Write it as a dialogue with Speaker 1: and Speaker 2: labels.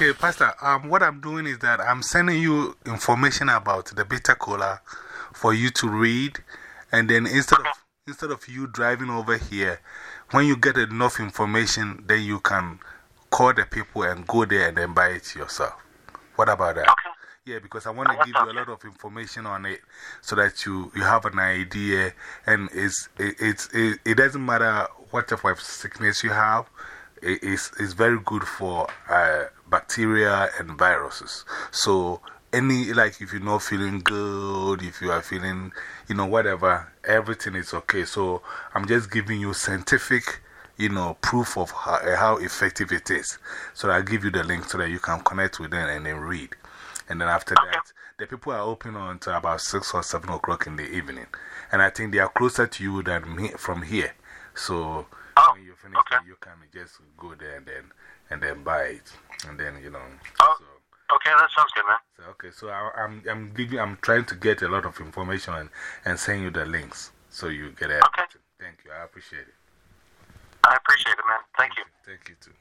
Speaker 1: Okay, Pastor, um, what I'm doing is that I'm sending you information about the bitter cola for you to read. And then instead of, instead of you driving over here, when you get enough information, then you can call the people and go there and then buy it yourself. What about that?
Speaker 2: Okay.
Speaker 1: Yeah, because I want to give you a lot of information on it so that you, you have an idea. And it's, it, it's, it, it doesn't matter what type of sickness you have, it, it's, it's very good for uh, bacteria and viruses. So, any, like if you're not feeling good, if you are feeling, you know, whatever, everything is okay. So, I'm just giving you scientific you know, proof of how, how effective it is. So I'll give you the link so that you can connect with them and then read. And then after that, the people are open until about 6 or 7 o'clock in the evening. And I think they are closer to you than me from here. So when you finish,
Speaker 2: okay.
Speaker 1: you can just go there and then, and then buy it. And then, you know.
Speaker 2: Oh,
Speaker 1: so,
Speaker 2: okay, that sounds good, man.
Speaker 1: so, okay, so I, I'm, I'm, giving, I'm trying to get a lot of information and, and send you the links so you get it.
Speaker 2: Okay.
Speaker 1: Thank you. I appreciate it.
Speaker 2: I appreciate it, man. Thank you.
Speaker 1: Thank you too.